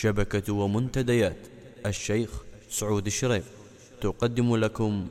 شبكة ومنتديات. الشيخ سعود الشريف. تقدم لكم